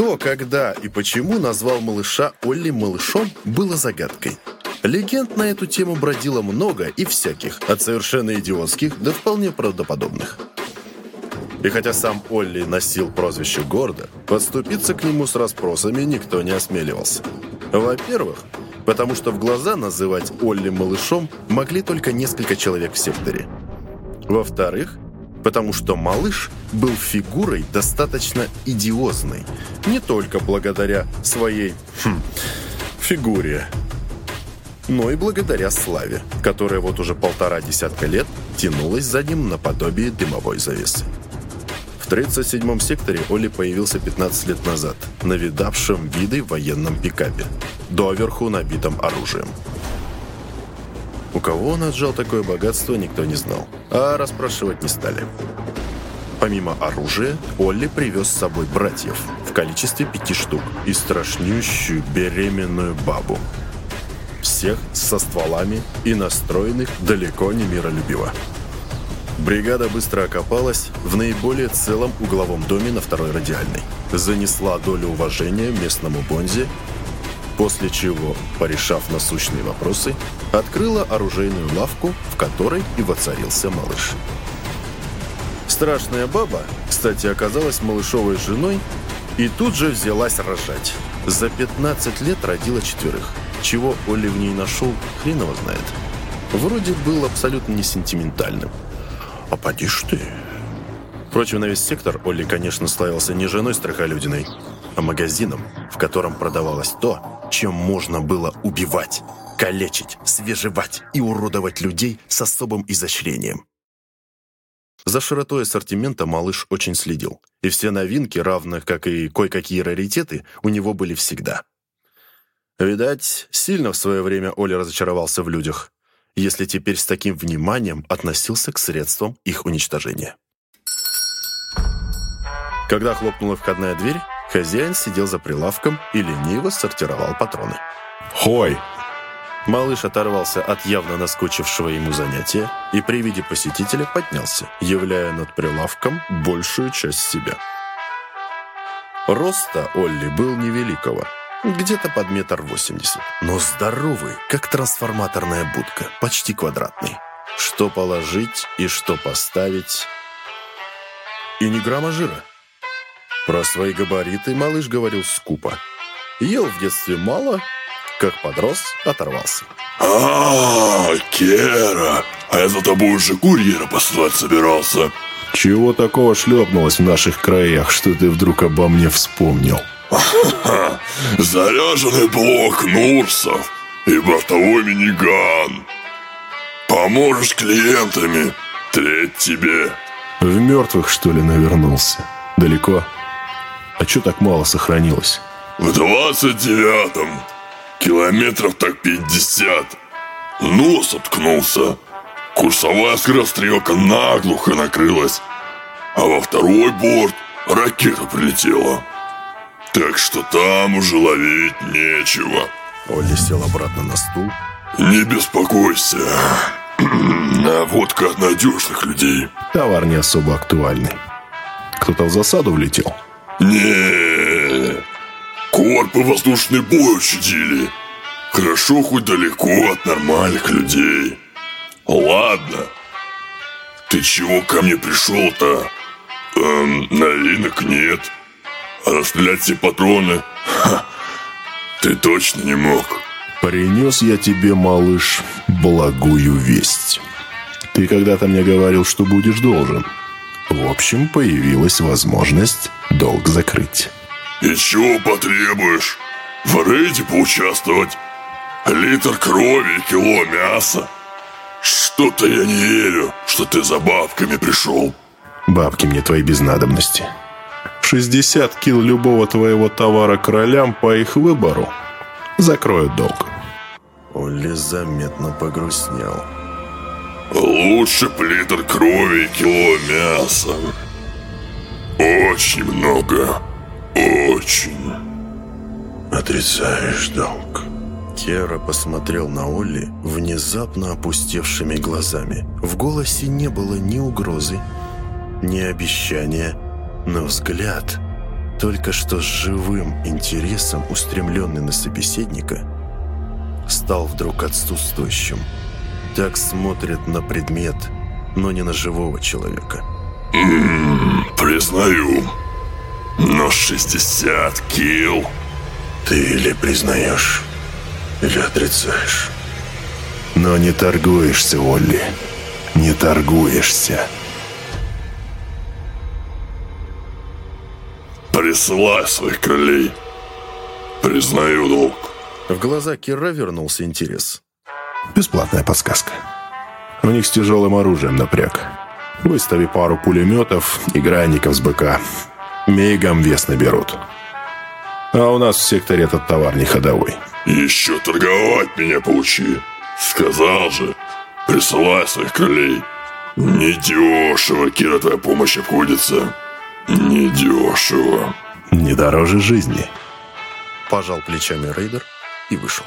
Кто, когда и почему назвал малыша Олли малышом, было загадкой. Легенд на эту тему бродило много и всяких, от совершенно идиотских до вполне правдоподобных. И хотя сам Олли носил прозвище гордо, подступиться к нему с расспросами никто не осмеливался. Во-первых, потому что в глаза называть Олли малышом могли только несколько человек в секторе. Во-вторых, потому что малыш был фигурой достаточно идиозной, не только благодаря своей хм, фигуре, но и благодаря славе, которая вот уже полтора десятка лет тянулась за ним наподобие дымовой завесы. В 37-м секторе Оли появился 15 лет назад, на видавшем виды военном пикапе, доверху набитом оружием. У кого он отжал такое богатство, никто не знал, а расспрашивать не стали. Помимо оружия, Олли привез с собой братьев в количестве пяти штук и страшнющую беременную бабу. Всех со стволами и настроенных далеко не миролюбиво. Бригада быстро окопалась в наиболее целом угловом доме на второй радиальной. Занесла долю уважения местному Бонзе, после чего, порешав насущные вопросы, открыла оружейную лавку, в которой и воцарился малыш. Страшная баба, кстати, оказалась малышовой женой и тут же взялась рожать. За 15 лет родила четверых. Чего Оли в ней нашел, хрен его знает. Вроде был абсолютно не сентиментальным. А поди ж ты. Впрочем, на весь сектор Олли, конечно, славился не женой страхолюдиной, а магазином, в котором продавалось то, чем можно было убивать, калечить, свежевать и уродовать людей с особым изощрением. За широтой ассортимента малыш очень следил, и все новинки, равно как и кое-какие раритеты, у него были всегда. Видать, сильно в свое время Оля разочаровался в людях если теперь с таким вниманием относился к средствам их уничтожения. Когда хлопнула входная дверь, хозяин сидел за прилавком и лениво сортировал патроны. «Хой!» Малыш оторвался от явно наскучившего ему занятия и при виде посетителя поднялся, являя над прилавком большую часть себя. Роста Олли был невеликого – где-то под метр восемьдесят. Но здоровый, как трансформаторная будка, почти квадратный. Что положить и что поставить. И ни грамма жира. Про свои габариты малыш говорил скупо. Ел в детстве мало, как подрос, оторвался. а, Кера, а я за тобой уже курьера послать собирался. Чего такого шлепнулось в наших краях, что ты вдруг обо мне вспомнил? Заряженный блок Нурсов и бортовой миниган. Поможешь клиентами, треть тебе. В мертвых, что ли, навернулся? Далеко? А чё так мало сохранилось? В двадцать девятом. Километров так пятьдесят. Нос уткнулся. Курсовая скорострелка наглухо накрылась. А во второй борт ракета прилетела. Так что там уже ловить нечего. Олли сел обратно на стул. Не беспокойся. Наводка от надежных людей. Товар не особо актуальный. Кто-то в засаду влетел? Не, корпы воздушный бой учудили. Хорошо хоть далеко от нормальных людей. Ладно. Ты чего ко мне пришел-то? Эм, новинок нет. Расстрелять все патроны? Ха, ты точно не мог. Принес я тебе, малыш, благую весть. Ты когда-то мне говорил, что будешь должен. В общем, появилась возможность долг закрыть. И чего потребуешь? В рейде поучаствовать? Литр крови и кило мяса? Что-то я не верю, что ты за бабками пришел. Бабки мне твои без надобности. 60 кил любого твоего товара королям по их выбору закроют долг. Олли заметно погрустнел. Лучше плитр крови и кило мяса. Очень много. Очень. Отрицаешь долг. Кера посмотрел на Олли внезапно опустевшими глазами. В голосе не было ни угрозы, ни обещания, но взгляд Только что с живым интересом, устремленный на собеседника, стал вдруг отсутствующим. Так смотрят на предмет, но не на живого человека. М -м, признаю, но 60 килл. Ты или признаешь, или отрицаешь. Но не торгуешься, Олли. Не торгуешься. Присылай своих крылей. Признаю долг. В глаза Кира вернулся интерес. Бесплатная подсказка. У них с тяжелым оружием напряг. Выстави пару пулеметов и гранников с БК. Мигом вес наберут. А у нас в секторе этот товар не ходовой. Еще торговать меня поучи. Сказал же, присылай своих крылей. Недешево, Кира, твоя помощь обходится. Недешево. Не дороже жизни. Пожал плечами рейдер и вышел.